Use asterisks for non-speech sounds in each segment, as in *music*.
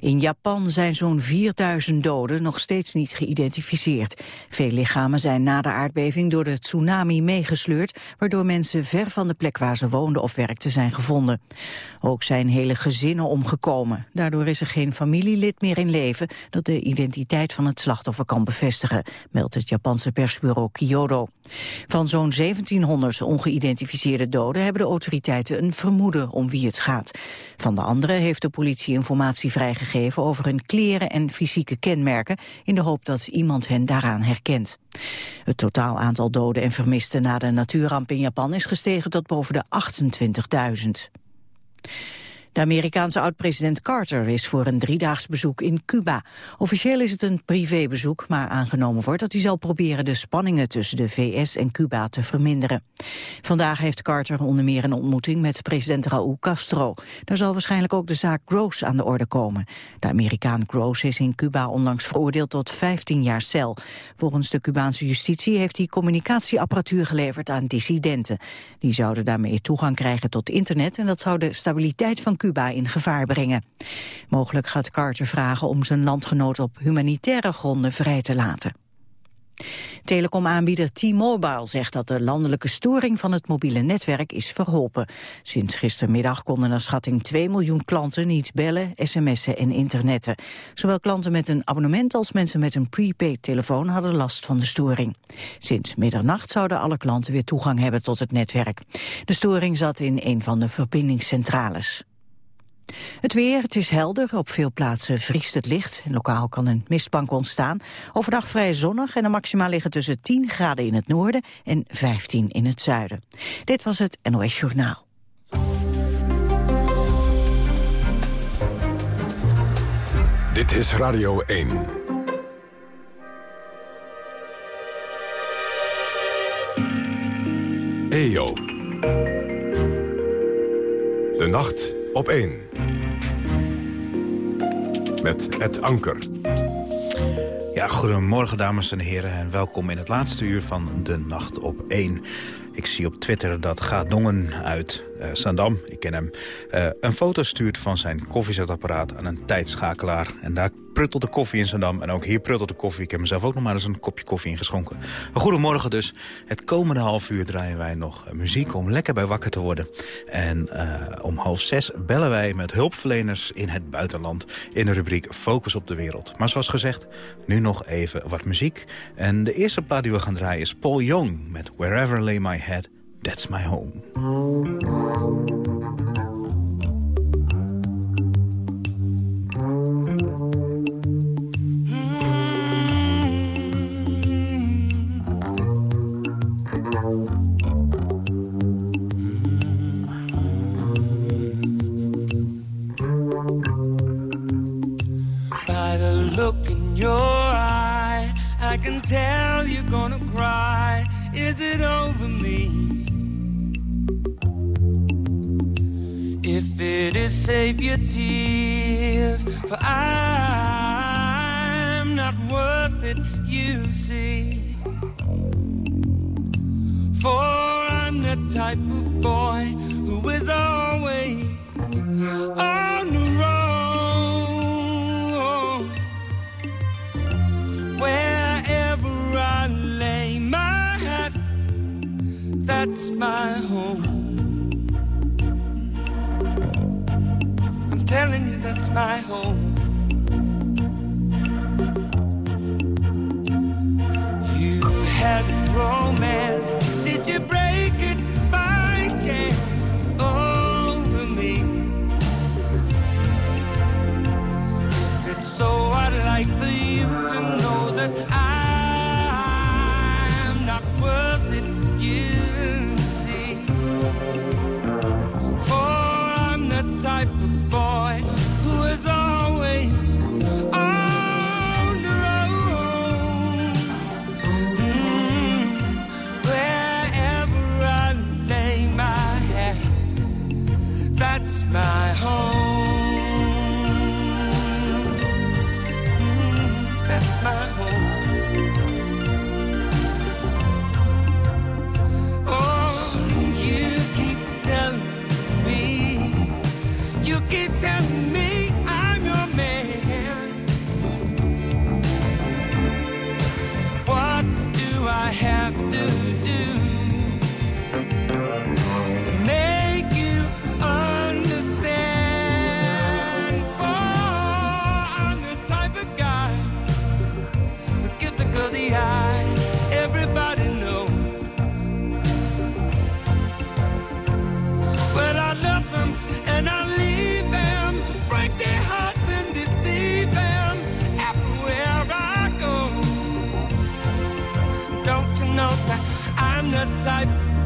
In Japan zijn zo'n 4000 doden nog steeds niet geïdentificeerd. Veel lichamen zijn na de aardbeving door de tsunami meegesleurd... waardoor mensen ver van de plek waar ze woonden of werkten zijn gevonden. Ook zijn hele gezinnen omgekomen. Daardoor is er geen familielid meer in leven... dat de identiteit van het slachtoffer kan bevestigen... meldt het Japanse persbureau Kyodo. Van zo'n 1700 ongeïdentificeerde doden... hebben de autoriteiten een vermoeden om wie het gaat. Van de anderen heeft de politie informatie vrijgegeven over hun kleren en fysieke kenmerken in de hoop dat iemand hen daaraan herkent. Het totaal aantal doden en vermisten na de natuurramp in Japan is gestegen tot boven de 28.000. De Amerikaanse oud-president Carter is voor een driedaags bezoek in Cuba. Officieel is het een privébezoek, maar aangenomen wordt dat hij zal proberen de spanningen tussen de VS en Cuba te verminderen. Vandaag heeft Carter onder meer een ontmoeting met president Raúl Castro. Daar zal waarschijnlijk ook de zaak Gross aan de orde komen. De Amerikaan Gross is in Cuba onlangs veroordeeld tot 15 jaar cel. Volgens de Cubaanse justitie heeft hij communicatieapparatuur geleverd aan dissidenten. Die zouden daarmee toegang krijgen tot internet en dat zou de stabiliteit van Cuba in gevaar brengen. Mogelijk gaat Carter vragen om zijn landgenoot op humanitaire gronden vrij te laten. Telecomaanbieder T-Mobile zegt dat de landelijke storing van het mobiele netwerk is verholpen. Sinds gistermiddag konden naar schatting 2 miljoen klanten niet bellen, sms'en en internetten. Zowel klanten met een abonnement als mensen met een prepaid telefoon hadden last van de storing. Sinds middernacht zouden alle klanten weer toegang hebben tot het netwerk. De storing zat in een van de verbindingscentrales. Het weer, het is helder. Op veel plaatsen vriest het licht. Lokaal kan een mistbank ontstaan. Overdag vrij zonnig en de maxima liggen tussen 10 graden in het noorden en 15 in het zuiden. Dit was het NOS Journaal. Dit is Radio 1. EO. De nacht op 1. Het Anker. Ja, goedemorgen dames en heren en welkom in het laatste uur van De Nacht op 1. Ik zie op Twitter dat Gadongen uit Sandam, ik ken hem... Uh, een foto stuurt van zijn koffiezetapparaat aan een tijdschakelaar. En daar pruttelt de koffie in Sandam. En ook hier pruttelt de koffie. Ik heb mezelf ook nog maar eens een kopje koffie ingeschonken. Goedemorgen dus. Het komende half uur draaien wij nog muziek om lekker bij wakker te worden. En om half zes bellen wij met hulpverleners in het buitenland... in de rubriek Focus op de Wereld. Maar zoals gezegd, nu nog even wat muziek. En de eerste plaat die we gaan draaien is Paul Young met Wherever Lay My Head... That's my home. By the look in your eye, I can tell you're gonna cry. Is it over me? It is, save your tears, for I'm not worth it, you see. For I'm the type of boy who is always on the road. Wherever I lay my hat, that's my home. Telling you that's my home. You had romance, did you break it by chance over me? It's so, I'd like for you to know that I'm the type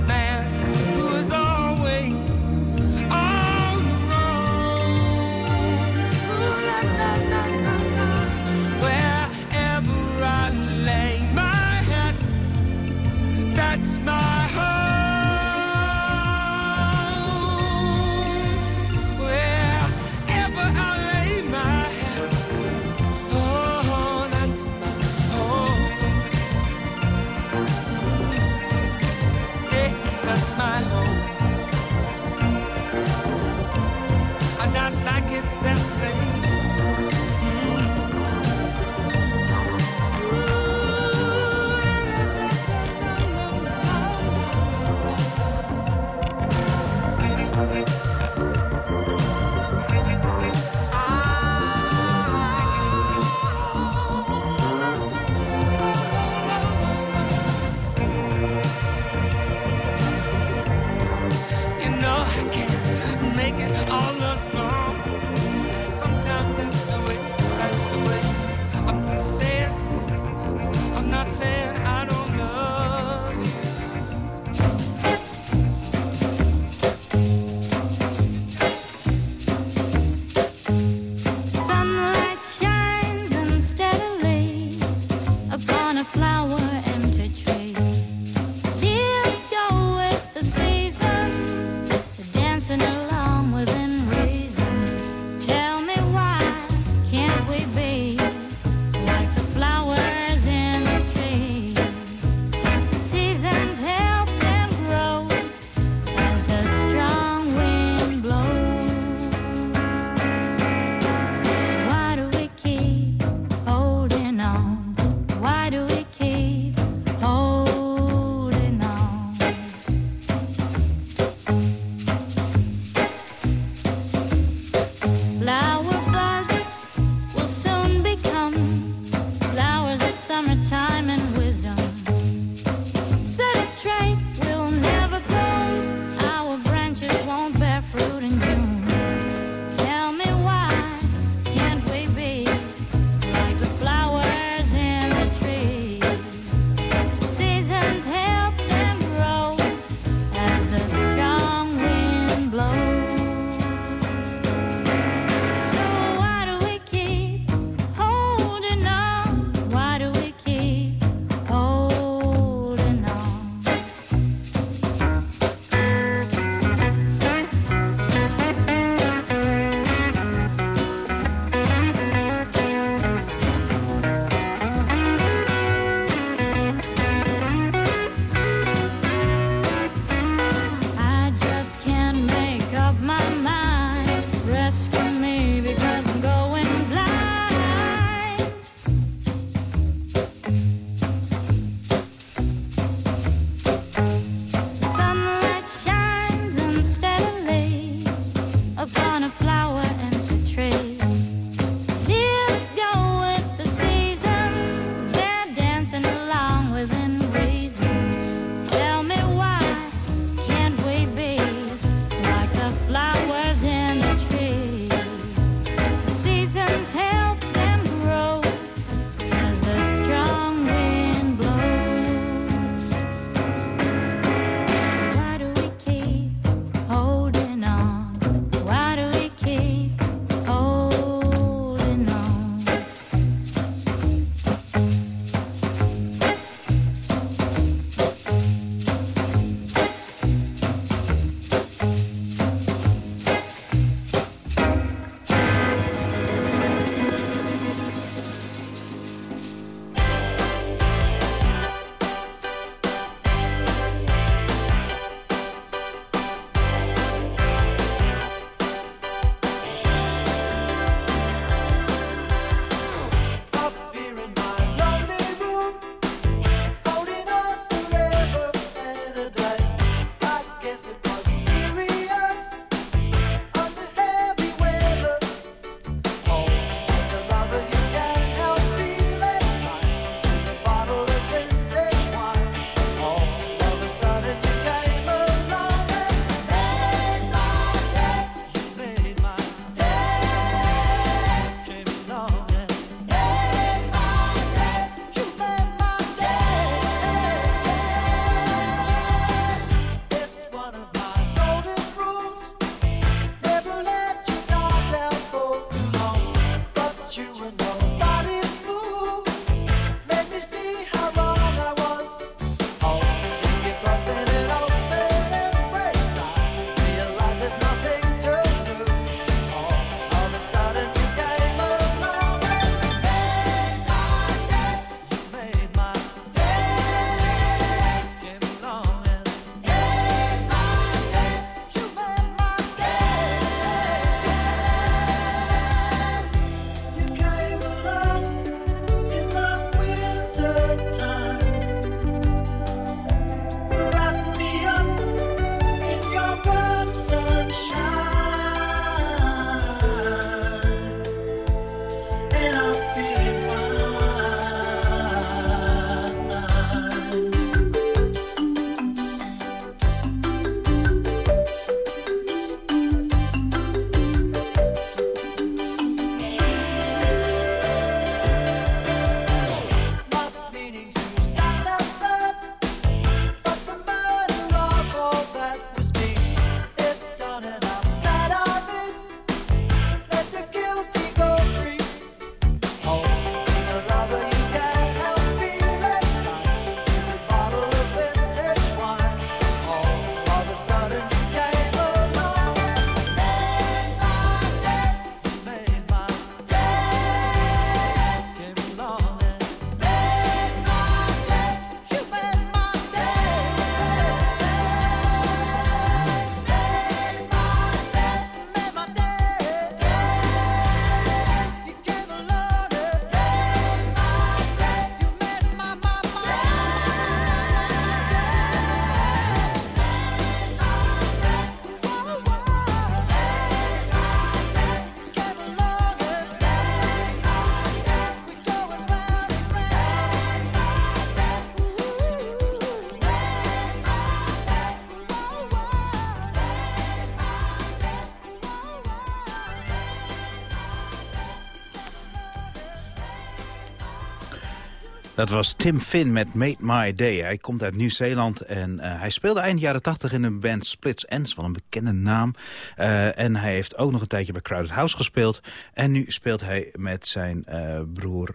Dat was Tim Finn met Made My Day. Hij komt uit Nieuw-Zeeland en uh, hij speelde eind jaren 80 in een band Splits Ends, van een bekende naam. Uh, en hij heeft ook nog een tijdje bij Crowded House gespeeld. En nu speelt hij met zijn uh, broer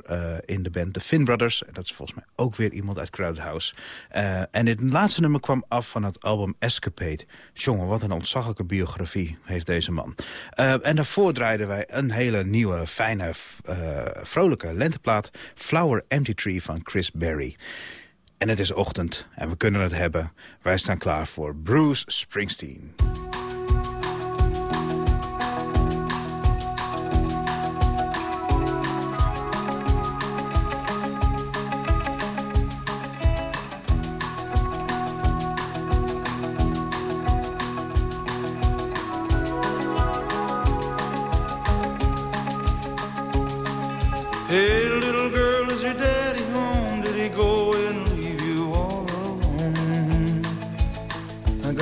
in de band The Finn Brothers. Dat is volgens mij ook weer iemand uit Crowded House. en dit laatste nummer kwam af van het album Escapade. Jongen, wat een ontzaglijke biografie heeft deze man. en daarvoor draaiden wij een hele nieuwe, fijne, vrolijke lenteplaat. Flower Empty Tree van Chris Berry. En het is ochtend en we kunnen het hebben. Wij staan klaar voor Bruce Springsteen.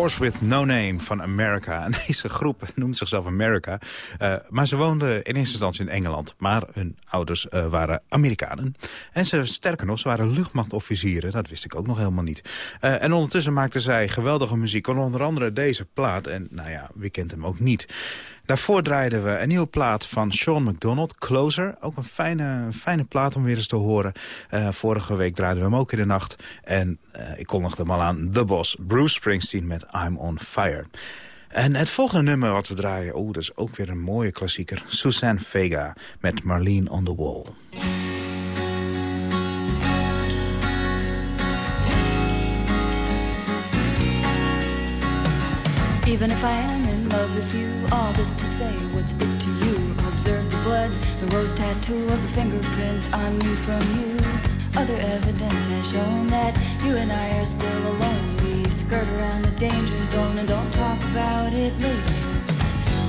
Horse with No Name van America. En deze groep *laughs* noemt zichzelf America. Eh, maar ze woonden in eerste instantie in Engeland. Maar hun ouders eh, waren Amerikanen. En ze, sterker nog, ze waren luchtmachtofficieren. Dat wist ik ook nog helemaal niet. Eh, en ondertussen maakten zij geweldige muziek. Onder andere deze plaat. En nou ja, wie kent hem ook niet. Daarvoor draaiden we een nieuwe plaat van Sean McDonald, Closer. Ook een fijne, fijne plaat om weer eens te horen. Eh, vorige week draaiden we hem ook in de nacht. En eh, ik kondigde hem al aan, The Boss, Bruce Springsteen met I'm on Fire. En het volgende nummer wat we draaien, oh, dat is ook weer een mooie klassieker. Suzanne Vega met Marlene on the Wall. Even if I am with you, all this to say, what's it to you? Observe the blood, the rose tattoo of the fingerprint on me from you. Other evidence has shown that you and I are still alone. We skirt around the danger zone and don't talk about it lately.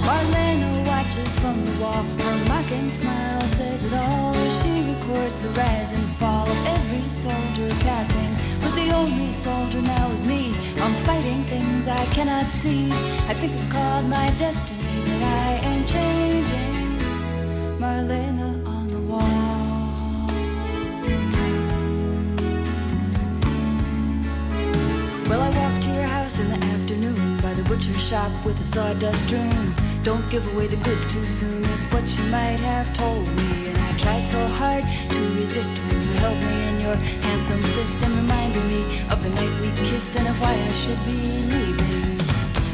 Marlena watches from the wall. Her mocking smile says it all she records the rise and fall of every soldier passing. But the only soldier now is me. I'm fighting things I cannot see. I think it's called my destiny that I am changing. Marlena on the wall. Well, I walked to your house in the afternoon by the butcher shop with a sawdust strewn. Don't give away the goods too soon, is what she might have told me. And I tried so hard to resist when you held me your handsome fist and reminded me of the night we kissed and of why I should be leaving.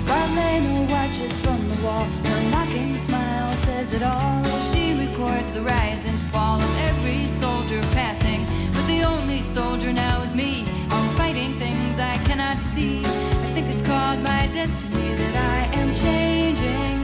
Marlena watches from the wall, her mocking smile says it all. She records the rise and fall of every soldier passing. But the only soldier now is me. I'm fighting things I cannot see. I think it's called my destiny that I am changing.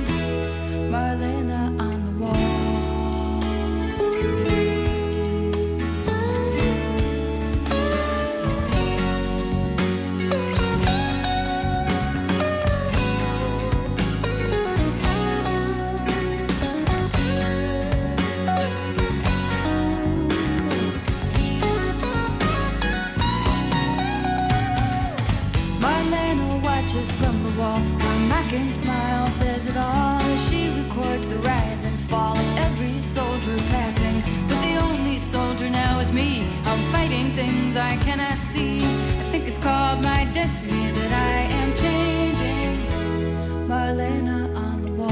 Things I cannot see. I think it's called my destiny that I am changing. Marlena on the wall.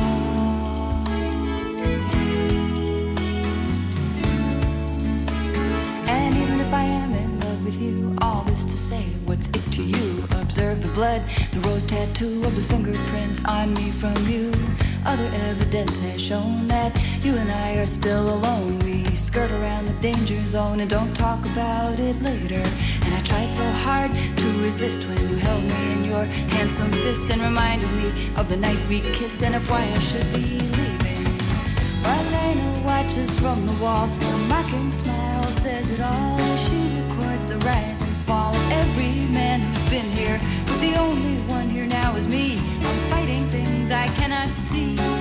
And even if I am in love with you, all this to say, what's it to you? Observe the blood, the rose tattoo of the fingerprints on me from you. Other evidence has shown that you and I are still alone. We skirt around the danger zone and don't talk about it later. And I tried so hard to resist when you held me in your handsome fist and reminded me of the night we kissed and of why I should be leaving. Marlena watches from the wall. Her mocking smile says it all. She records the rise and fall of every man who's been here. But the only one here now is me. I'm fighting things I cannot see.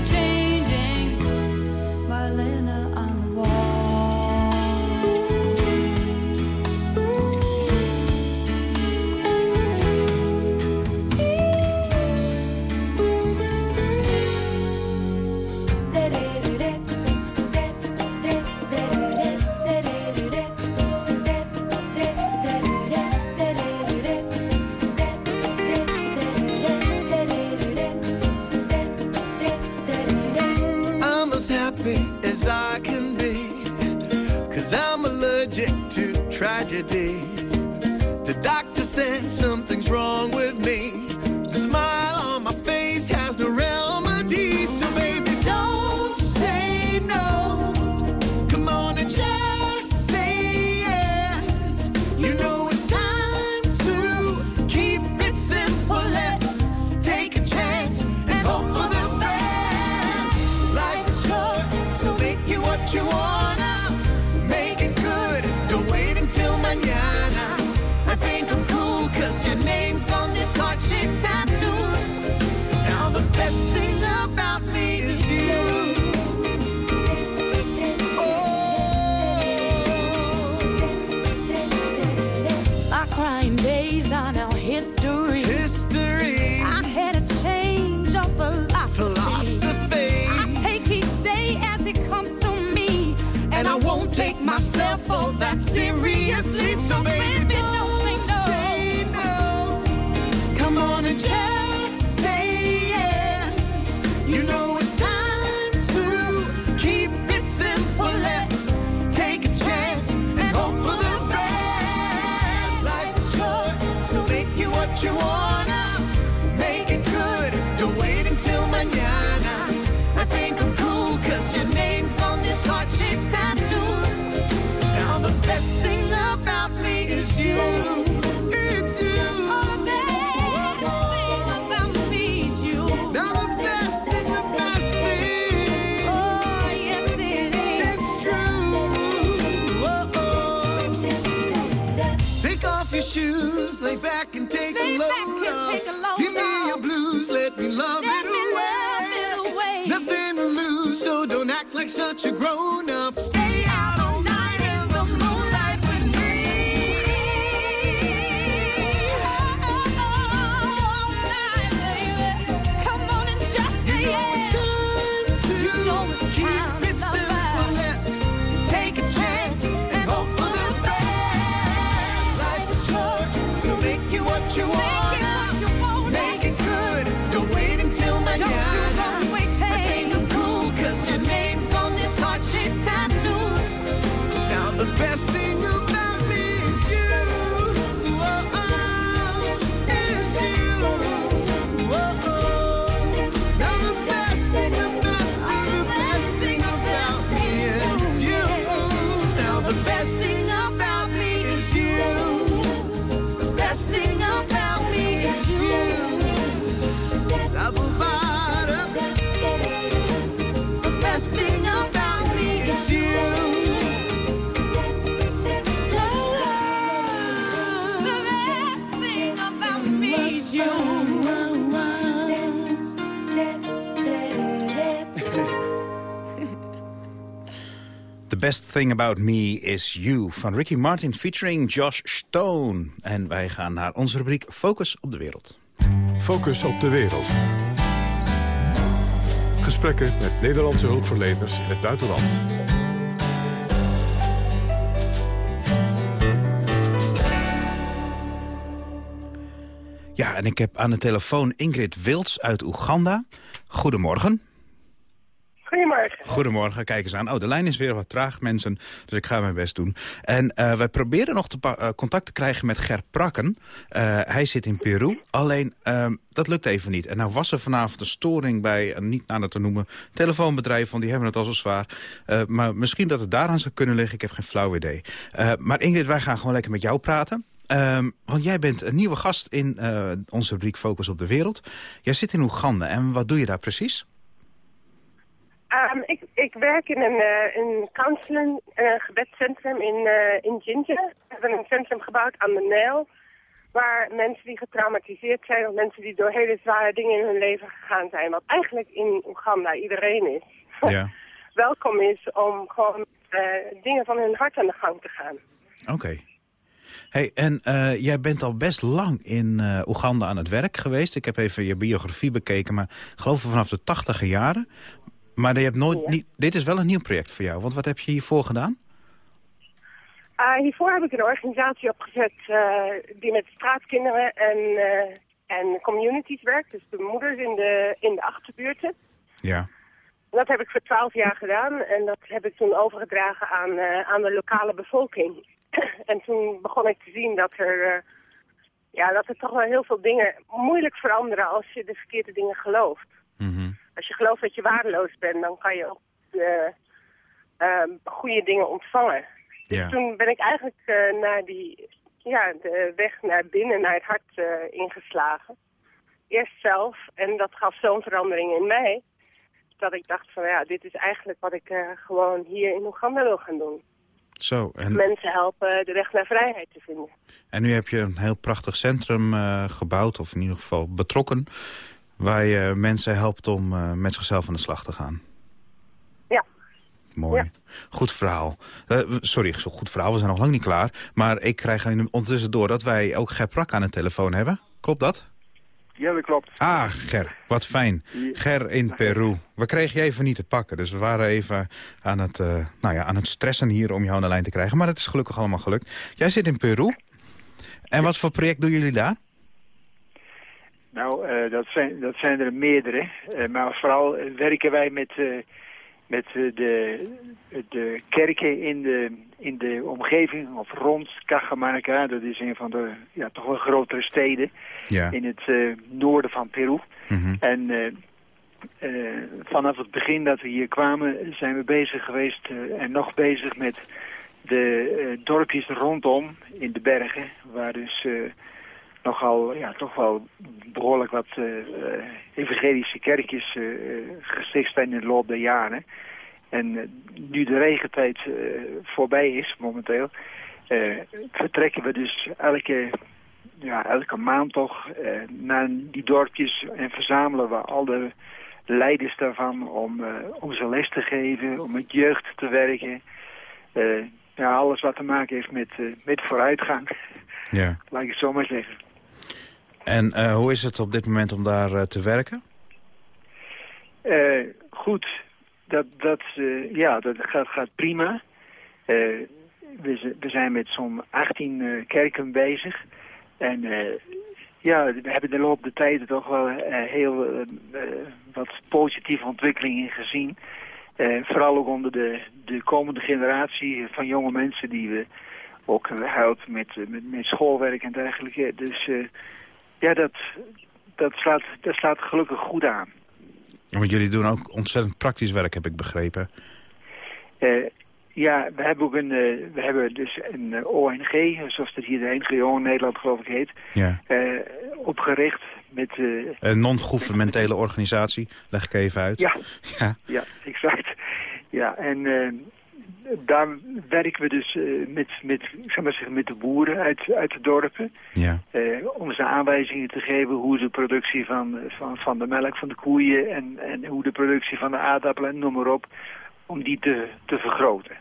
tragedy. The doctor says something's wrong with me. Seriously. So, baby, don't say no. say no. Come on and just say yes. You know it's time to keep it simple. Let's take a chance and hope for the best. Life is short, so make it what you wanna. Thing About Me Is You van Ricky Martin featuring Josh Stone. En wij gaan naar onze rubriek Focus op de Wereld. Focus op de wereld. Gesprekken met Nederlandse hulpverleners in het buitenland. Ja, en ik heb aan de telefoon Ingrid Wilds uit Oeganda. Goedemorgen. Goedemorgen. Goedemorgen, kijk eens aan. Oh, de lijn is weer wat traag, mensen, dus ik ga mijn best doen. En eh, wij proberen nog te eh, contact te krijgen met Ger Prakken. Eh, hij zit in Peru, alleen ehm, dat lukt even niet. En nou was er vanavond een storing bij een niet nader te noemen telefoonbedrijf... want die hebben het al zo zwaar. Maar misschien dat het daaraan zou kunnen liggen, ik heb geen flauw idee. Maar Ingrid, wij gaan gewoon lekker met jou praten. Ehm, want jij bent een nieuwe gast in onze rubriek Focus op de Wereld. Jij zit in Oeganda en wat doe je daar precies? Ehm, ik, ik werk in een, eh een counseling, een gebedscentrum in, eh in Jinja. We hebben een centrum gebouwd aan de Nijl. Waar mensen die getraumatiseerd zijn of mensen die door hele zware dingen in hun leven gegaan zijn. Wat eigenlijk in Oeganda iedereen is. Ja. *laughs* Welkom is om gewoon eh, dingen van hun hart aan de gang te gaan. Oké. Hey, en eh, jij bent al best lang in eh, Oeganda aan het werk geweest. Ik heb even je biografie bekeken, maar ik geloof vanaf de tachtige jaren. Maar je hebt nooit, niet, dit is wel een nieuw project voor jou. Want wat heb je hiervoor gedaan? Uh, hiervoor heb ik een organisatie opgezet eh, die met straatkinderen en, eh, en communities werkt. Dus de moeders in de, in de achterbuurten. Ja. Dat heb ik voor twaalf jaar gedaan en dat heb ik toen overgedragen aan, eh, aan de lokale bevolking. *clears throat* en toen begon ik te zien dat er, ja, dat er toch wel heel veel dingen moeilijk veranderen als je de verkeerde dingen gelooft. Als je gelooft dat je waardeloos bent, dan kan je ook eh, eh, goede dingen ontvangen. Dus Ja. toen ben ik eigenlijk eh, naar die, ja, de weg naar binnen, naar het hart eh, ingeslagen. Eerst zelf, en dat gaf zo'n verandering in mij, dat ik dacht van ja, dit is eigenlijk wat ik gewoon hier in Oeganda wil gaan doen. Zo, en, Mensen helpen de weg naar vrijheid te vinden. en nu heb je een heel prachtig centrum gebouwd, of in ieder geval betrokken... waar je mensen helpt om eh, met zichzelf aan de slag te gaan. Ja. Mooi. Goed verhaal. Eh, sorry, zo goed verhaal, we zijn nog lang niet klaar. Maar ik krijg ondertussen door dat wij ook Ger Prak aan de telefoon hebben. Klopt dat? Ja, dat klopt. Ah, Ger, wat fijn. Ger in Peru. We kregen je even niet te pakken, dus we waren even aan het, eh, nou ja, aan het stressen hier om jou aan de lijn te krijgen. Maar het is gelukkig allemaal gelukt. Jij zit in Peru. En wat voor project doen jullie daar? Nou, eh, dat, zijn, dat zijn er meerdere. Eh, maar vooral werken wij met, eh, met de, de kerken in de, in de omgeving, of rond Cajamarca. Dat is een van de ja, toch wel grotere steden Ja. in het noorden van Peru. Mhm. En vanaf het begin dat we hier kwamen zijn we bezig geweest en nog bezig met de dorpjes rondom in de bergen. Waar dus nogal, ja, toch wel behoorlijk wat eh, eh, evangelische kerkjes eh, gesticht zijn in de loop der jaren. En nu de regentijd voorbij is momenteel, vertrekken we dus elke, ja, elke maand toch eh, naar die dorpjes en verzamelen we al de leiders daarvan om, eh, om ze les te geven, om met jeugd te werken. Eh, ja, alles wat te maken heeft met, met vooruitgang, Ja. laat ik het zo maar zeggen. En eh, hoe is het op dit moment om daar eh, te werken? Eh, goed, dat, dat, ja, dat gaat, gaat prima. We, we zijn met zo'n 18 eh, kerken bezig. En ja, we hebben de loop der tijd toch wel heel wat positieve ontwikkelingen gezien. Vooral ook onder de, de komende generatie van jonge mensen die we ook helpen met, met, met schoolwerk en dergelijke. Dus ja, dat, dat, slaat, dat slaat gelukkig goed aan. Want jullie doen ook ontzettend praktisch werk, heb ik begrepen. Eh, ja, we hebben ook een, eh, we hebben dus een eh, ONG, zoals het hier de NGO in Nederland geloof ik heet, Ja. opgericht met... Een non-governementele organisatie, leg ik even uit. ja, Ja. ja, exact. Ja, en daar werken we dus eh, met, met, ik zou maar zeggen, met de boeren uit, uit de dorpen. Ja. eh, om ze aanwijzingen te geven hoe de productie van, van, van de melk van de koeien en, en hoe de productie van de aardappelen en noem maar op, om die te, te vergroten.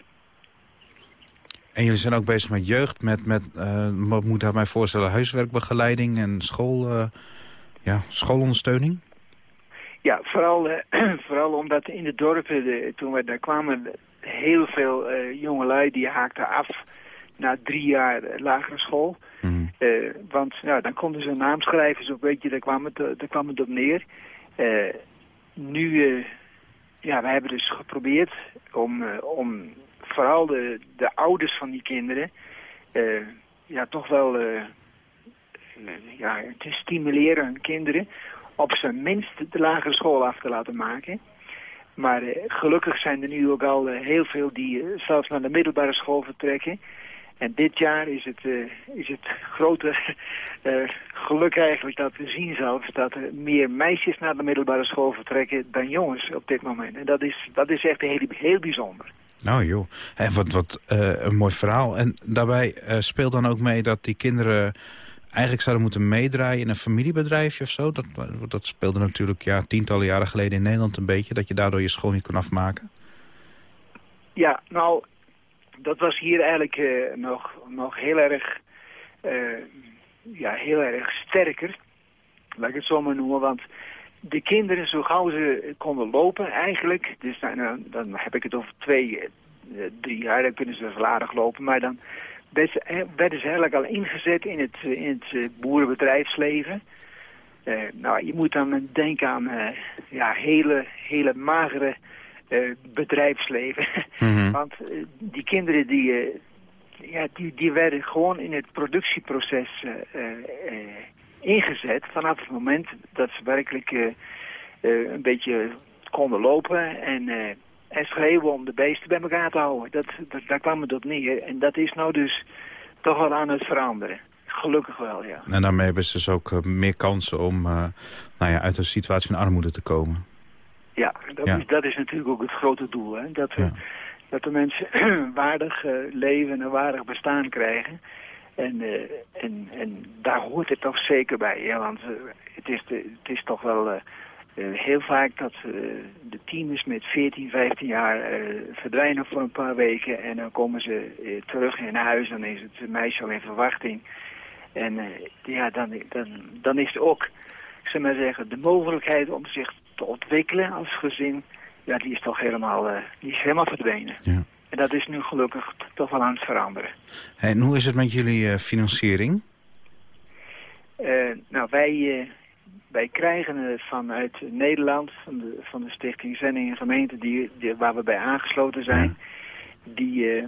En jullie zijn ook bezig met jeugd, met, met eh, wat moet ik mij voorstellen, huiswerkbegeleiding en school, ja, schoolondersteuning? Ja, vooral, *clears throat* vooral omdat in de dorpen, de, toen we daar kwamen, heel veel eh jongelui die haakten af na drie jaar lagere school. Eh, want ja, dan konden ze een naam schrijven, zo weet je, daar kwam het, eh, daar kwam het op neer. Nu, ja, wij hebben dus geprobeerd om, om vooral de, de ouders van die kinderen, ja, toch wel ja, te stimuleren hun kinderen op zijn minst de lagere school af te laten maken. Maar eh, gelukkig zijn er nu ook al eh, heel veel die eh, zelfs naar de middelbare school vertrekken. En dit jaar is het, is het grote *laughs* geluk eigenlijk dat we zien zelfs dat er meer meisjes naar de middelbare school vertrekken dan jongens op dit moment. En dat is, dat is echt heel, heel bijzonder. Nou joh, en wat, wat een mooi verhaal. En daarbij speelt dan ook mee dat die kinderen eigenlijk zouden moeten meedraaien in een familiebedrijfje of zo. Dat, dat speelde natuurlijk ja, tientallen jaren geleden in Nederland een beetje. Dat je daardoor je school niet kon afmaken. Ja, nou, dat was hier eigenlijk eh, nog, nog heel erg, eh, ja, heel erg sterker, laat ik het zo maar noemen, want de kinderen, zo gauw ze konden lopen eigenlijk, dus dan, dan- dan heb ik het over twee, eh, drie jaar, dan kunnen ze verladig lopen, maar dan werden ze, eigenlijk al ingezet in het, eh, in het eh, boerenbedrijfsleven. Eh, nou, je moet dan denken aan ja, hele, hele magere bedrijfsleven. *laughs* Want eh, die kinderen die, ja, die, die werden gewoon in het productieproces ingezet vanaf het moment dat ze werkelijk een beetje konden lopen en, en schreeuwen om de beesten bij elkaar te houden. Dat, dat, daar kwam het op neer. En dat is nou dus toch wel aan het veranderen. Gelukkig wel, ja. En daarmee hebben ze dus ook eh, meer kansen om eh, nou ja, uit een situatie van armoede te komen. Ja, dat, Ja. Is, dat is natuurlijk ook het grote doel. Hè? Dat, we, dat de mensen *clears throat* waardig eh, leven en een waardig bestaan krijgen. En, en, en daar hoort het toch zeker bij. Ja? Want het, is de, het is toch wel heel vaak dat eh, de tieners met 14, 15 jaar eh, verdwijnen voor een paar weken. En dan komen ze eh, terug in huis. Dan is het meisje al in verwachting. En eh, ja, dan, dan, dan is er ook ik zou maar zeggen, de mogelijkheid om zich te ontwikkelen als gezin, ja, die is toch helemaal, eh, die is helemaal verdwenen. Ja. En dat is nu gelukkig toch wel aan het veranderen. En hoe is het met jullie eh, financiering? Eh, nou, wij, eh, wij krijgen vanuit Nederland, van de, van de Stichting Zending en Gemeente, die, die, waar we bij aangesloten zijn, die, eh,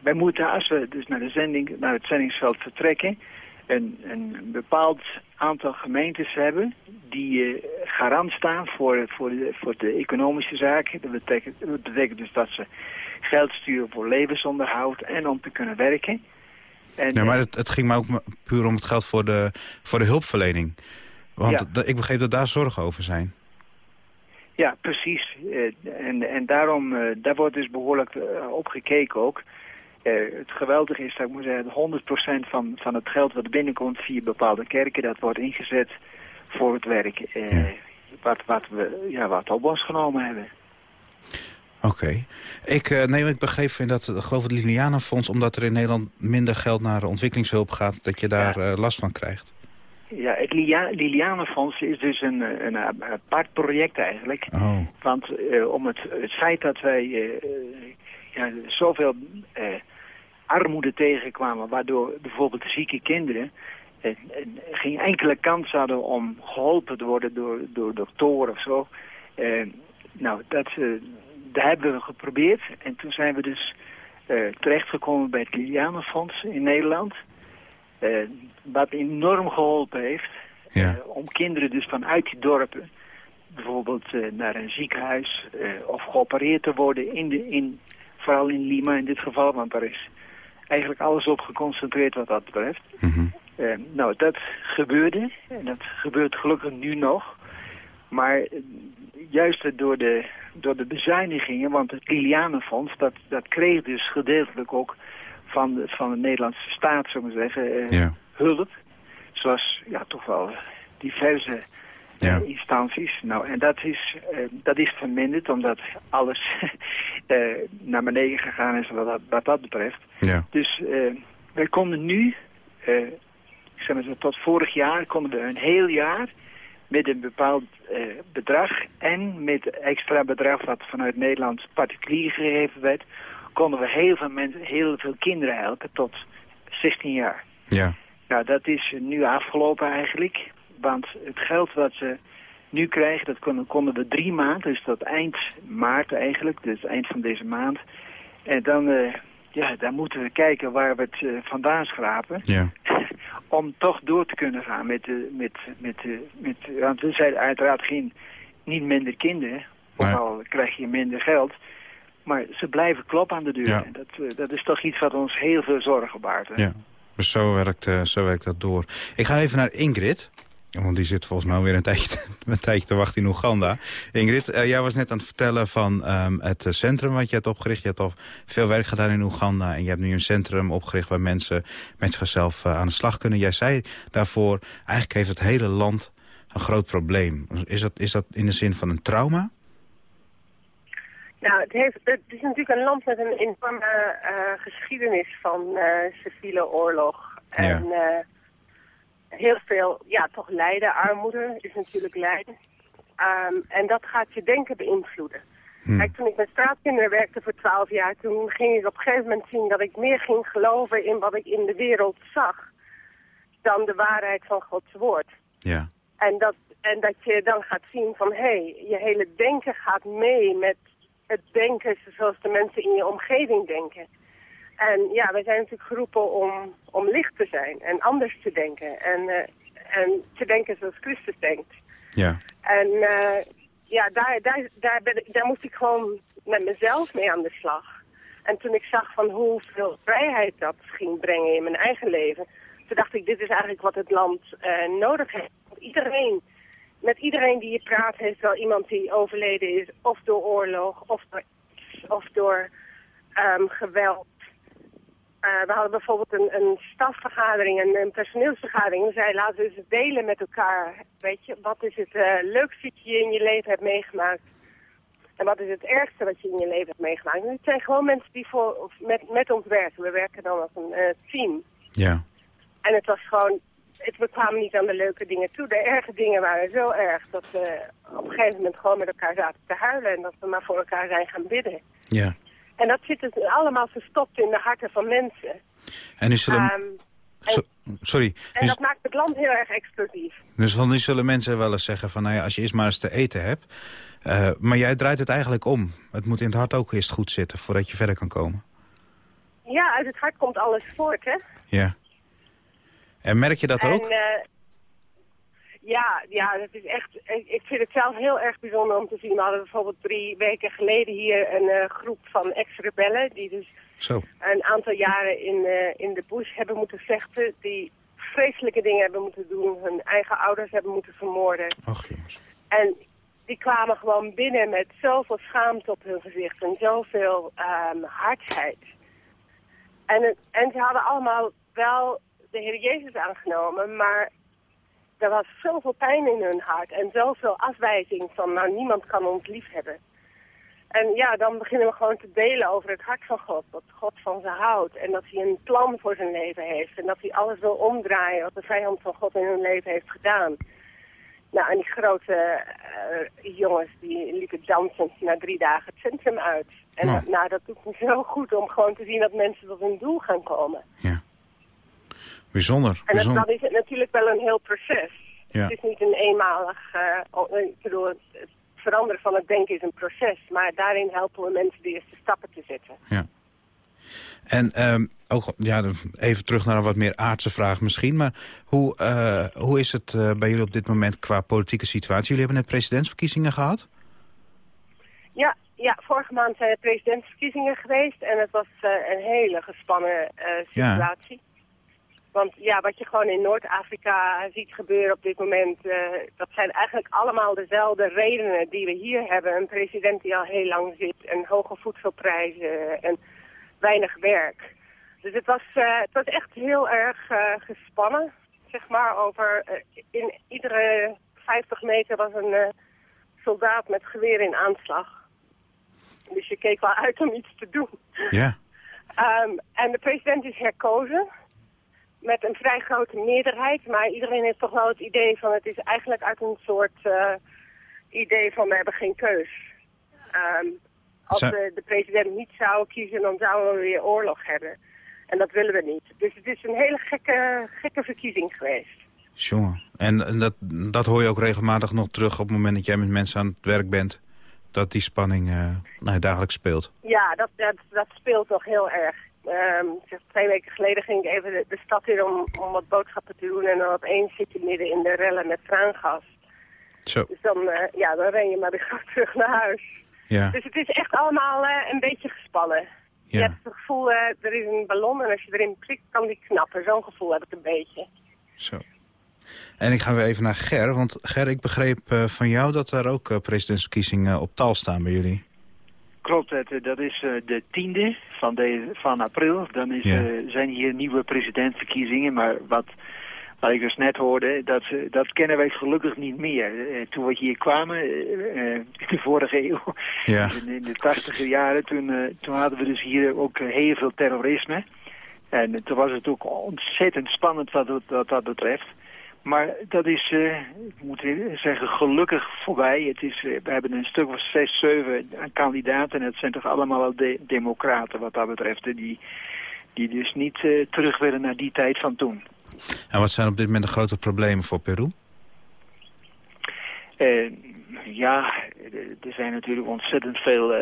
wij moeten, als we dus naar, de zending, naar het zendingsveld vertrekken, een, een bepaald aantal gemeentes hebben die eh, garant staan voor, voor, de, voor de economische zaken. Dat betekent, dat betekent dus dat ze geld sturen voor levensonderhoud en om te kunnen werken. En, Ja, maar het, het ging me ook puur om het geld voor de, voor de hulpverlening. Want Ja. ik begreep dat daar zorgen over zijn. Ja, precies. Eh, en, en daarom, eh, daar wordt dus behoorlijk eh, op gekeken ook. Het geweldige is dat ik moet zeggen, 100% van, van het geld wat binnenkomt via bepaalde kerken, dat wordt ingezet voor het werk. wat, wat we ja, wat op ons genomen hebben. Oké. Ik, eh, nee, ik begreep in dat, geloof het Lilianenfonds... omdat er in Nederland minder geld naar ontwikkelingshulp gaat... dat je daar last van krijgt. Ja, het Lilia Lilianenfonds is dus een, een, apart project eigenlijk. Oh. Want eh, om het, het feit dat wij eh, ja, zoveel eh, armoede tegenkwamen, waardoor bijvoorbeeld zieke kinderen geen enkele kans hadden om geholpen te worden door, door doktoren of zo. Nou, dat, dat hebben we geprobeerd. En toen zijn we dus terechtgekomen bij het Lilianenfonds in Nederland. Wat enorm geholpen heeft eh, om kinderen dus vanuit die dorpen bijvoorbeeld eh, naar een ziekenhuis eh, of geopereerd te worden, in de, in, vooral in Lima in dit geval, want daar is eigenlijk alles op geconcentreerd wat dat betreft. Eh, nou, dat gebeurde en dat gebeurt gelukkig nu nog. Maar juist door de, door de bezuinigingen, want het Lilianenfonds, dat, dat kreeg dus gedeeltelijk ook van de, van de Nederlandse staat, zullen we zeggen, eh, hulp. Zoals ja, toch wel diverse Ja. eh, instanties. Nou, en dat is, eh, dat is verminderd omdat alles *laughs* eh, naar beneden gegaan is wat dat, wat dat betreft. Ja. Dus wij konden nu, eh, ik zeg maar tot vorig jaar konden we een heel jaar met een bepaald eh, bedrag en met extra bedrag wat vanuit Nederland particulier gegeven werd, konden we heel veel mensen, heel veel kinderen helpen tot 16 jaar. Ja. Nou, dat is nu afgelopen eigenlijk. Want het geld wat ze nu krijgen, dat konden, konden we drie maanden, dus tot eind maart eigenlijk, dus eind van deze maand. En dan, eh, ja, dan moeten we kijken waar we het eh, vandaan schrapen. Ja. *laughs* Om toch door te kunnen gaan met, de met, met, de met, want er zijn uiteraard geen, niet minder kinderen, ook al krijg je minder geld. Maar ze blijven kloppen aan de deur. Ja. En dat, eh, dat is toch iets wat ons heel veel zorgen baart. hè. Ja, dus zo werkt, eh, zo werkt dat door. Ik ga even naar Ingrid. Want die zit volgens mij alweer een tijdje, *laughs* een tijdje te wachten in Oeganda. Ingrid, eh, jij was net aan het vertellen van ehm, het eh, centrum wat je hebt opgericht. Je hebt al veel werk gedaan in Oeganda. En je hebt nu een centrum opgericht waar mensen met zichzelf aan de slag kunnen. Jij zei daarvoor, eigenlijk heeft het hele land een groot probleem. Is dat, is dat in de zin van een trauma? Nou, het, heeft, het is natuurlijk een land met een enorme eh, geschiedenis van eh, civiele oorlog. En eh, heel veel, ja, toch lijden. Armoede is natuurlijk lijden. Ehm, en dat gaat je denken beïnvloeden. Kijk, toen ik met straatkinderen werkte voor twaalf jaar, toen ging ik op een gegeven moment zien dat ik meer ging geloven in wat ik in de wereld zag, dan de waarheid van Gods woord. Ja. En dat, en dat je dan gaat zien van, hé, hey, je hele denken gaat mee met het denken zoals de mensen in je omgeving denken. En ja, wij zijn natuurlijk geroepen om, om licht te zijn en anders te denken. En, eh, en te denken zoals Christus denkt. Ja. En eh, ja, daar, daar, daar, ben ik, daar moest ik gewoon met mezelf mee aan de slag. En toen ik zag van hoeveel vrijheid dat ging brengen in mijn eigen leven... toen dacht ik, dit is eigenlijk wat het land eh, nodig heeft. Want iedereen, met iedereen die je praat heeft wel iemand die overleden is... of door oorlog, of door, of door ehm, geweld. Eh, we hadden bijvoorbeeld een, een stafvergadering, een, een personeelsvergadering. We zeiden, laten we eens delen met elkaar. Weet je, wat is het eh, leukste dat je in je leven hebt meegemaakt? En wat is het ergste wat je in je leven hebt meegemaakt? En het zijn gewoon mensen die voor, of met, met ons werken. We werken dan als een eh, team. Ja. En het was gewoon, het, we kwamen niet aan de leuke dingen toe. De erge dingen waren zo erg dat we op een gegeven moment gewoon met elkaar zaten te huilen. En dat we maar voor elkaar zijn gaan bidden. Ja. En dat zit dus allemaal verstopt in de harten van mensen. En nu zullen... Ehm, So- sorry. en Nu- dat maakt het land heel erg explosief. Dus van nu zullen mensen wel eens zeggen van... nou ja, als je eerst maar eens te eten hebt... eh, maar jij draait het eigenlijk om. Het moet in het hart ook eerst goed zitten voordat je verder kan komen. Ja, uit het hart komt alles voort, hè? Ja. En merk je dat en, ook? eh, ja, ja, dat is echt. Ik, vind het zelf heel erg bijzonder om te zien. We hadden bijvoorbeeld drie weken geleden hier een eh, groep van ex-rebellen. die dus Zo. een aantal jaren in, eh, in de bush hebben moeten vechten. Die vreselijke dingen hebben moeten doen. Hun eigen ouders hebben moeten vermoorden. Och jongens. En die kwamen gewoon binnen met zoveel schaamte op hun gezicht en zoveel ehm hardheid. En, en ze hadden allemaal wel de Heer Jezus aangenomen, maar er was zoveel pijn in hun hart en zoveel afwijzing van, nou, niemand kan ons lief hebben. En ja, dan beginnen we gewoon te delen over het hart van God, dat God van ze houdt en dat hij een plan voor zijn leven heeft en dat hij alles wil omdraaien wat de vijand van God in hun leven heeft gedaan. Nou, en die grote eh, jongens die liepen dansend na drie dagen het centrum uit. En Nou. dat- nou, dat doet me zo goed om gewoon te zien dat mensen tot hun doel gaan komen. Bijzonder. En dat, bijzonder. is het natuurlijk wel een heel proces. Ja. Het is niet een eenmalig... eh, ik bedoel, het het veranderen van het denken is een proces. Maar daarin helpen we mensen de eerste stappen te zetten. Ja. En ehm, ook ja, even terug naar een wat meer aardse vraag misschien. Maar hoe, eh, hoe is het eh, bij jullie op dit moment qua politieke situatie? Jullie hebben net presidentsverkiezingen gehad? Ja, ja, vorige maand zijn er presidentsverkiezingen geweest. En het was een hele gespannen eh, Ja. Want ja, wat je gewoon in Noord-Afrika ziet gebeuren op dit moment... eh, dat zijn eigenlijk allemaal dezelfde redenen die we hier hebben. Een president die al heel lang zit en hoge voedselprijzen en weinig werk. Dus het was, eh, het was echt heel erg eh, gespannen, zeg maar, over... in iedere 50 meter was een soldaat met geweer in aanslag. Dus je keek wel uit om iets te doen. Ja. *laughs* Ehm, en de president is herkozen met een vrij grote meerderheid. Maar iedereen heeft toch wel het idee van het is eigenlijk uit een soort eh, idee van we hebben geen keus. Ehm, als we de president niet zouden kiezen, dan zouden we weer oorlog hebben. En dat willen we niet. Dus het is een hele gekke, gekke verkiezing geweest. Jongen. En, en dat, dat hoor je ook regelmatig nog terug op het moment dat jij met mensen aan het werk bent. Dat die spanning eh, nou, dagelijks speelt. Ja, dat, dat, dat speelt nog heel erg. Ehm, zeg, twee weken geleden ging ik even de, de stad in om, om wat boodschappen te doen. En dan opeens zit je midden in de rellen met traangas. Zo. Dus dan, eh, ja, dan ren je maar weer *laughs* terug naar huis. Ja. Dus het is echt allemaal eh, een beetje gespannen. Je hebt het gevoel, eh, er is een ballon en als je erin prikt, kan die knappen. Zo'n gevoel heb ik een beetje. Zo. En ik ga weer even naar Ger. Want Ger, ik begreep van jou dat er ook presidentsverkiezingen op tal staan bij jullie. Klopt, het, eh, dat is eh, de tiende van, de, van april. Dan is, Ja. eh, zijn hier nieuwe presidentsverkiezingen. Maar wat, wat ik dus net hoorde, dat, dat kennen wij gelukkig niet meer. Toen we hier kwamen, de vorige eeuw, Ja. in, de tachtige jaren, toen, toen hadden we dus hier ook heel veel terrorisme. En toen was het ook ontzettend spannend wat, dat- wat dat betreft. Maar dat is, eh, ik moet zeggen, gelukkig voorbij. Het is, eh, we hebben een stuk of zes, zeven kandidaten. En het zijn toch allemaal wel de democraten wat dat betreft. Die, die dus niet eh, terug willen naar die tijd van toen. En wat zijn op dit moment de grote problemen voor Peru? Ja, er zijn natuurlijk ontzettend veel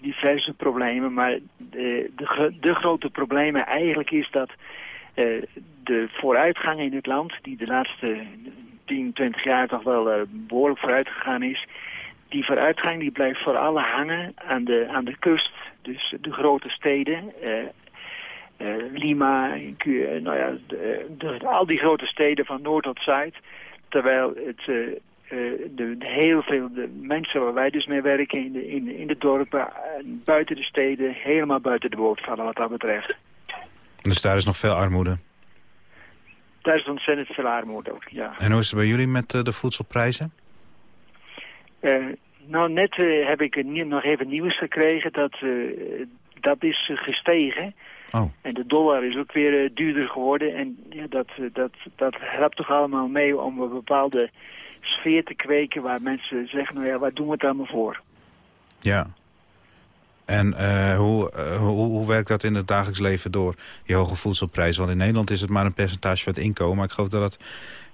diverse problemen. Maar de, de, de grote problemen eigenlijk is dat de vooruitgang in het land... die de laatste 10, 20 jaar toch wel eh, behoorlijk vooruit gegaan is... die vooruitgang die blijft voor alle hangen aan de, aan de kust. Dus de grote steden... eh, eh, Lima, eh, nou ja, al die grote steden van noord tot zuid. Terwijl het, eh, eh, de, heel veel de mensen waar wij dus mee werken in de, in, in de dorpen, eh, buiten de steden, helemaal buiten de boot vallen wat dat betreft. Dus daar is nog veel armoede. Daar is ontzettend veel armoede ook, ja. En hoe is het bij jullie met eh, de voedselprijzen? Eh, nou, net eh, heb ik een nog even nieuws gekregen dat dat is gestegen. Oh. En de dollar is ook weer duurder geworden. En ja, dat, dat, dat helpt toch allemaal mee om een bepaalde sfeer te kweken... waar mensen zeggen, nou ja, waar doen we het allemaal voor? Ja. En eh, hoe, eh, hoe, hoe werkt dat in het dagelijks leven door, die hoge voedselprijzen? Want in Nederland is het maar een percentage van het inkomen. Maar ik geloof dat het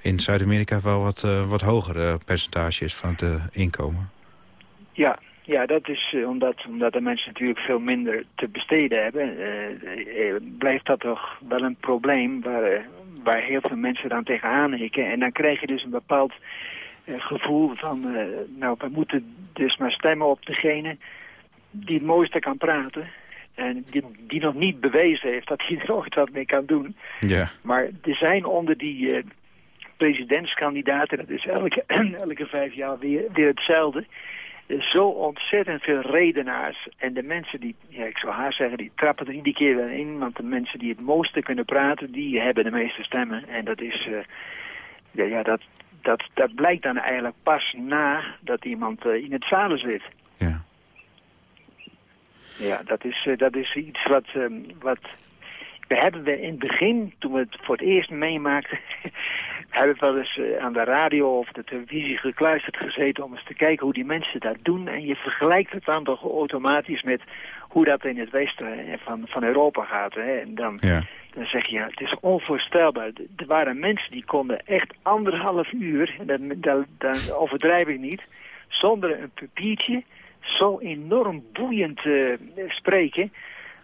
in Zuid-Amerika wel wat, eh, wat hoger percentage is van het inkomen. Ja, ja dat is omdat, omdat de mensen natuurlijk veel minder te besteden hebben. blijft dat toch wel een probleem waar, waar heel veel mensen dan tegenaan hikken. En dan krijg je dus een bepaald gevoel van... nou, we moeten dus maar stemmen op degene die het mooiste kan praten. En die, die nog niet bewezen heeft dat hij *laughs* er ooit wat mee kan doen. Ja. Maar er zijn onder die eh, presidentskandidaten, dat is elke, *clears throat* elke vijf jaar weer, weer hetzelfde, zo ontzettend veel redenaars. En de mensen die, ja, ik zou haar zeggen, die trappen er iedere keer wel in. Want de mensen die het mooiste kunnen praten, die hebben de meeste stemmen. En dat is, eh, ja, ja dat, dat, dat blijkt dan eigenlijk pas na dat iemand eh, in het zadel zit. Ja. Dat is, eh, dat is iets wat, ehm, wat... We hebben we in het begin, toen we het voor het eerst meemaakten... *laughs* hebben we wel eens eh, aan de radio of de televisie gekluisterd gezeten... om eens te kijken hoe die mensen dat doen. En je vergelijkt het dan toch automatisch met hoe dat in het westen eh, van, van Europa gaat. Hè? En dan, Ja. dan zeg je, ja, het is onvoorstelbaar. Er waren mensen die konden echt anderhalf uur... en dan, dan overdrijf ik niet... zonder een papiertje zo enorm boeiend eh, spreken...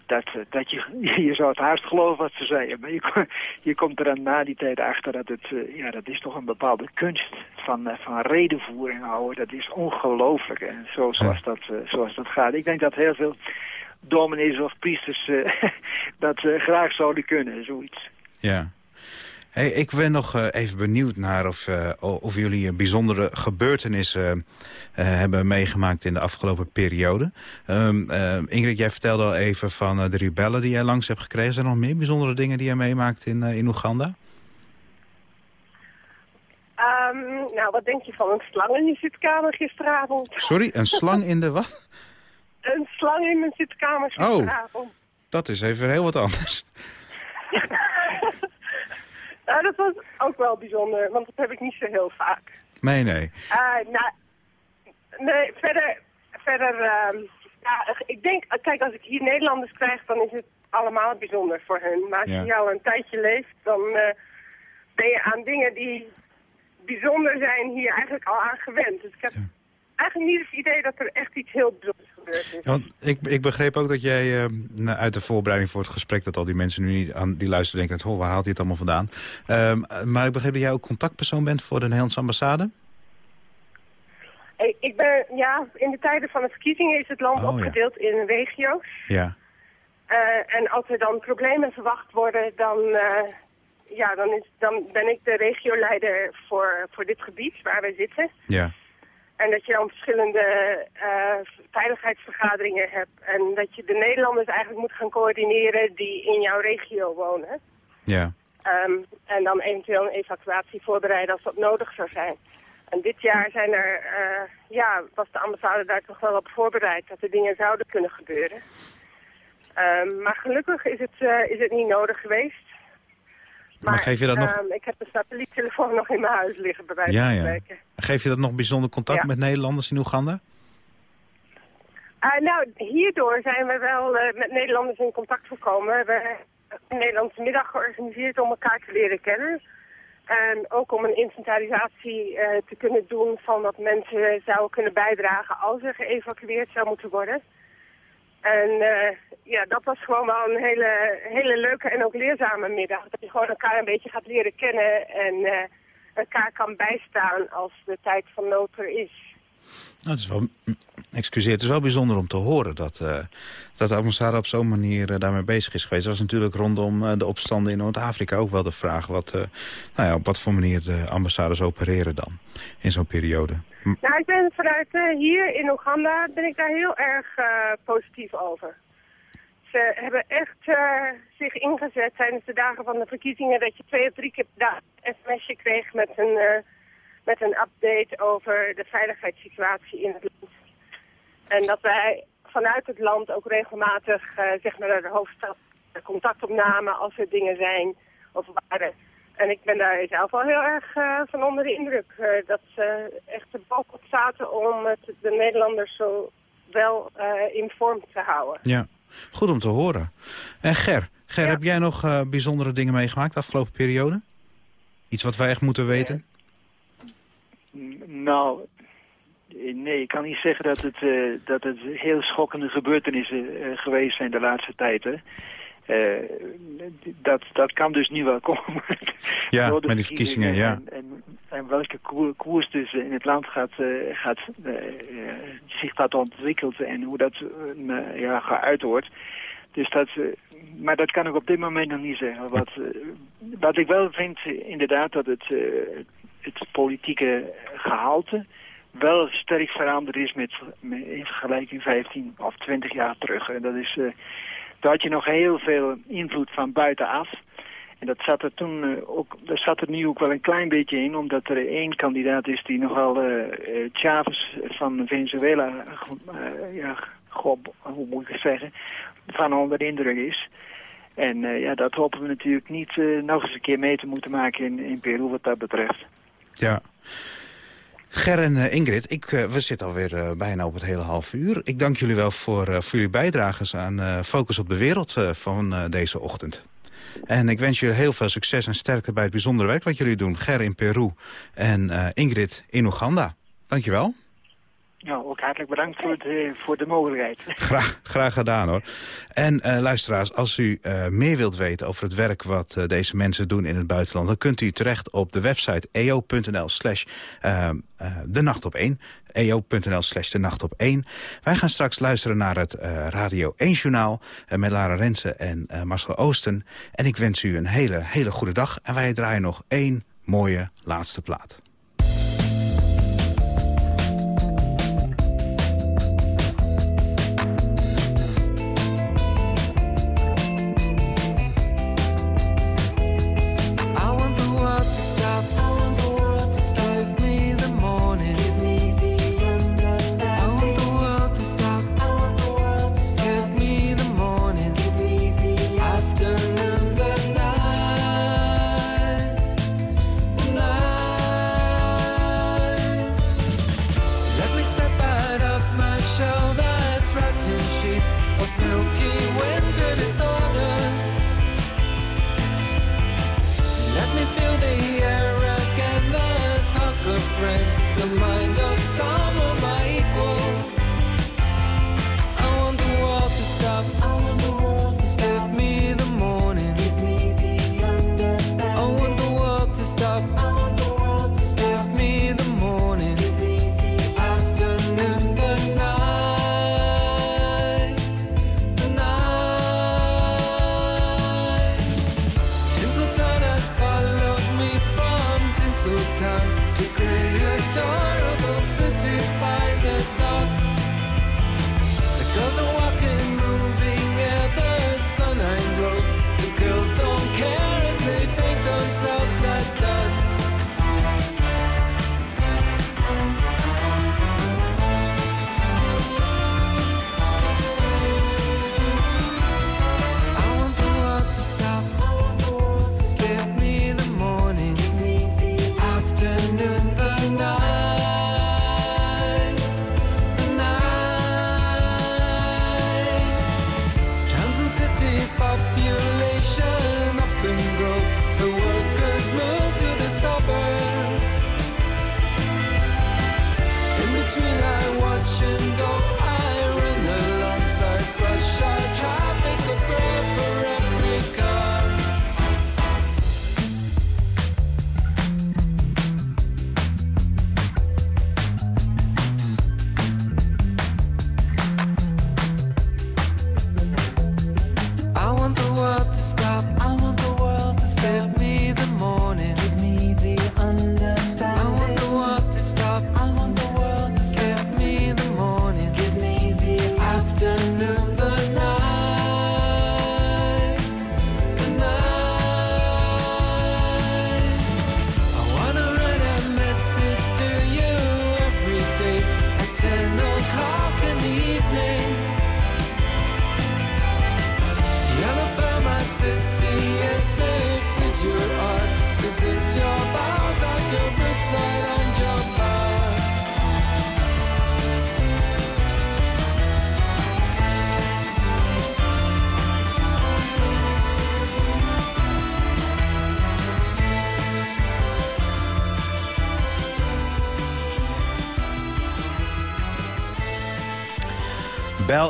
Dat, eh, dat je, *laughs* je zou het haast geloven wat ze zeiden. Maar je, je komt er dan na die tijd achter dat het... eh, ja, dat is toch een bepaalde kunst van, van redenvoering houden. Dat is ongelooflijk. En zo, zoals, dat, zoals dat gaat. Ik denk dat heel veel dominees of priesters *laughs* dat graag zouden kunnen, zoiets. Ja. Hey, ik ben nog eh, even benieuwd naar of, eh, of jullie een bijzondere gebeurtenissen eh, hebben meegemaakt in de afgelopen periode. Ehm, eh, Ingrid, jij vertelde al even van eh, de rebellen die jij langs hebt gekregen. Zijn er nog meer bijzondere dingen die jij meemaakt in, eh, in Oeganda? Ehm, nou, wat denk je van een slang in je zitkamer gisteravond? Sorry, een slang in de wat? Een slang in mijn zitkamer Oh. gisteravond. Dat is even heel wat anders. *laughs* nou, dat was ook wel bijzonder, want dat heb ik niet zo heel vaak. Nee, nee. Eh, nou, nee, verder, verder ehm, ja, ik denk, kijk, als ik hier Nederlanders krijg, dan is het allemaal bijzonder voor hun. Maar als Ja. je jou een tijdje leeft, dan eh, ben je aan dingen die bijzonder zijn hier eigenlijk al aan gewend. Dus ik heb eigenlijk niet het idee dat er echt iets heel bijzonders gebeurd is. Ja, Want ik, ik begreep ook dat jij eh, nou, uit de voorbereiding voor het gesprek... dat al die mensen nu niet aan die luisteren denken... Oh, waar haalt hij het allemaal vandaan? Ehm, maar ik begreep dat jij ook contactpersoon bent voor de Nederlandse ambassade? Ik, ben, ja, in de tijden van de verkiezingen is het land Oh, ja. opgedeeld in regio's. Ja. Eh, en als er dan problemen verwacht worden, dan, eh, ja, dan, is, dan ben ik de regioleider voor, voor dit gebied waar wij zitten. Ja. En dat je dan verschillende eh, veiligheidsvergaderingen hebt. En dat je de Nederlanders eigenlijk moet gaan coördineren die in jouw regio wonen. Ja. Ehm, en dan eventueel een evacuatie voorbereiden als dat nodig zou zijn. En dit jaar zijn er, eh, ja, was de ambassade daar toch wel op voorbereid dat er dingen zouden kunnen gebeuren. Ehm, maar gelukkig is het, eh, is het niet nodig geweest. Maar, geef je dat nog... ehm, ik heb de satelliettelefoon nog in mijn huis liggen, bij wijze Ja, van ja. spreken. Geef je dat nog bijzonder contact Ja. met Nederlanders in Oeganda? Eh, nou, hierdoor zijn we wel eh, met Nederlanders in contact gekomen. We hebben een Nederlandse middag georganiseerd om elkaar te leren kennen. En ook om een inventarisatie eh, te kunnen doen van wat mensen zouden kunnen bijdragen als er geëvacueerd zou moeten worden. En ja, dat was gewoon wel een hele, hele leuke en ook leerzame middag. Dat je gewoon elkaar een beetje gaat leren kennen en elkaar kan bijstaan als de tijd van nood er is. Nou, het is wel, excuseer, het is wel bijzonder om te horen dat, eh, dat de ambassade op zo'n manier eh, daarmee bezig is geweest. Er was natuurlijk rondom eh, de opstanden in Noord-Afrika ook wel de vraag wat, nou ja, op wat voor manier de ambassades opereren dan in zo'n periode. Nou, ik ben vanuit hier in Oeganda ben ik daar heel erg positief over. Ze hebben echt eh, zich ingezet tijdens de dagen van de verkiezingen dat je twee of drie keer per dag een sms'je kreeg met een, eh, met een update over de veiligheidssituatie in het land. En dat wij vanuit het land ook regelmatig eh, zeg maar naar de hoofdstad contact opnamen als er dingen zijn of waren. En ik ben daar zelf al heel erg van onder de indruk dat ze echt de balk op zaten om de Nederlanders zo wel in vorm te houden. Ja, goed om te horen. En Ger, Ger heb jij nog eh, bijzondere dingen meegemaakt de afgelopen periode? Iets wat wij echt moeten weten? Nou, eh, nee, ik kan niet zeggen dat het, eh, dat het heel schokkende gebeurtenissen geweest zijn de laatste tijd. Hè. Eh, dat, dat kan dus nu wel komen. *laughs* Ja, met die verkiezingen, ja. En, en, en welke koer- koers dus in het land gaat, eh, gaat, eh, zich dat ontwikkelt en hoe dat ja, geuit wordt. Dus dat, maar dat kan ik op dit moment nog niet zeggen. Wat, wat ik wel vind, inderdaad, dat het, het politieke gehalte wel sterk veranderd is met, met, in vergelijking 15 of 20 jaar terug. En dat is, daar had je nog heel veel invloed van buitenaf. En dat zat er toen eh, ook, daar zat er nu ook wel een klein beetje in, omdat er één kandidaat is die nogal eh, Chavez van Venezuela, ja, hoe moet ik het zeggen, van onder de indruk is. En ja, dat hopen we natuurlijk niet nog eens een keer mee te moeten maken in, in Peru wat dat betreft. Ja. Ger en eh, Ingrid, ik, eh, we zitten alweer eh, bijna op het hele half uur. Ik dank jullie wel voor, voor jullie bijdrages aan Focus op de Wereld van deze ochtend. En ik wens jullie heel veel succes en sterkte bij het bijzondere werk wat jullie doen. Ger in Peru en Ingrid in Oeganda. Dankjewel. Ja, ook hartelijk bedankt voor de, voor de mogelijkheid. *laughs* Graag, graag gedaan hoor. En eh, luisteraars, als u eh, meer wilt weten over het werk wat eh, deze mensen doen in het buitenland... dan kunt u terecht op de website eo.nl slash eh, de nacht op 1 eo.nl slash de nacht op 1. Wij gaan straks luisteren naar het eh, Radio 1 journaal eh, met Lara Rensen en eh, Marcel Oosten. En ik wens u een hele, hele goede dag. En wij draaien nog één mooie laatste plaat.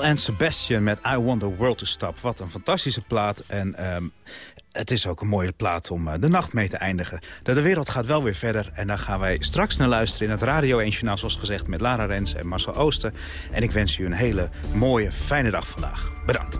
En Sebastian met I Want The World To Stop. Wat een fantastische plaat. En ehm, het is ook een mooie plaat om eh, de nacht mee te eindigen. De, de, wereld gaat wel weer verder. En daar gaan wij straks naar luisteren in het Radio 1 Journaal, zoals gezegd, met Lara Rens en Marcel Oosten. En ik wens u een hele mooie, fijne dag vandaag. Bedankt.